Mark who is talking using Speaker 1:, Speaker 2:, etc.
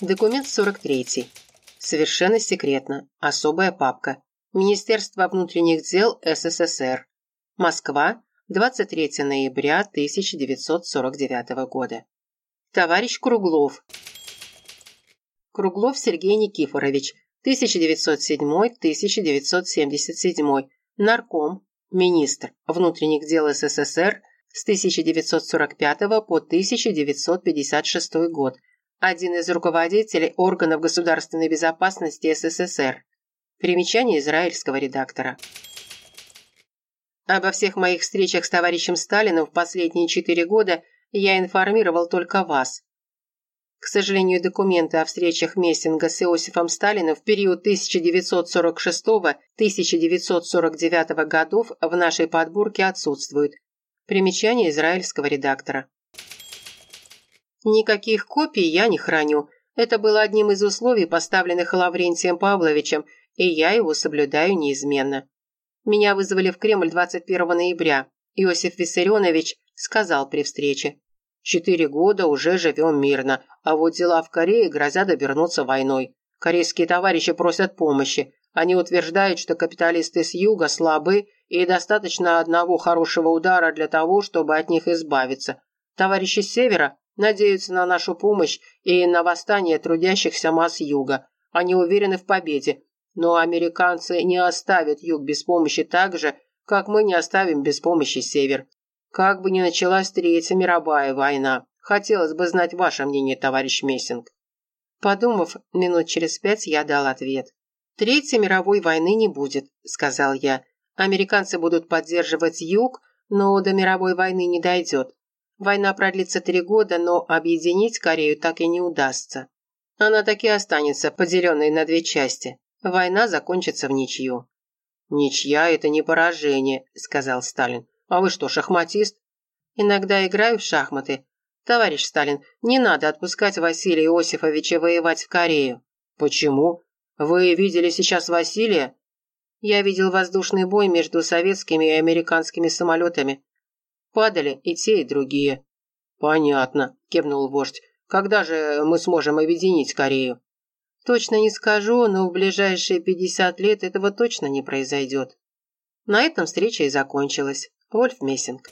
Speaker 1: Документ 43. Совершенно секретно. Особая папка. Министерство внутренних дел СССР. Москва, 23 ноября 1949 года. Товарищ Круглов. Круглов Сергей Никифорович, 1907-1977, нарком, министр внутренних дел СССР с 1945 по 1956 год, один из руководителей органов государственной безопасности СССР. Примечание израильского редактора. Обо всех моих встречах с товарищем Сталиным в последние четыре года я информировал только вас. К сожалению, документы о встречах Мессинга с Иосифом Сталиным в период 1946-1949 годов в нашей подборке отсутствуют. Примечание израильского редактора. Никаких копий я не храню. Это было одним из условий, поставленных Лаврентием Павловичем, и я его соблюдаю неизменно. Меня вызвали в Кремль 21 ноября. Иосиф Виссарионович сказал при встрече. «Четыре года уже живем мирно, а вот дела в Корее грозят обернуться войной. Корейские товарищи просят помощи. Они утверждают, что капиталисты с юга слабы и достаточно одного хорошего удара для того, чтобы от них избавиться. Товарищи с севера надеются на нашу помощь и на восстание трудящихся масс Юга. Они уверены в победе, но американцы не оставят Юг без помощи так же, как мы не оставим без помощи Север. Как бы ни началась Третья мировая война. Хотелось бы знать ваше мнение, товарищ Мессинг. Подумав, минут через пять я дал ответ. «Третьей мировой войны не будет», – сказал я. «Американцы будут поддерживать Юг, но до мировой войны не дойдет. Война продлится три года, но объединить Корею так и не удастся. Она так и останется поделенной на две части. Война закончится в ничью». «Ничья – это не поражение», – сказал Сталин. «А вы что, шахматист?» «Иногда играю в шахматы. Товарищ Сталин, не надо отпускать Василия Иосифовича воевать в Корею». «Почему? Вы видели сейчас Василия?» «Я видел воздушный бой между советскими и американскими самолетами. Падали и те, и другие». «Понятно», – кивнул вождь. «Когда же мы сможем объединить Корею?» «Точно не скажу, но в ближайшие 50 лет этого точно не произойдет». На этом встреча и закончилась. Вольф Мессинг.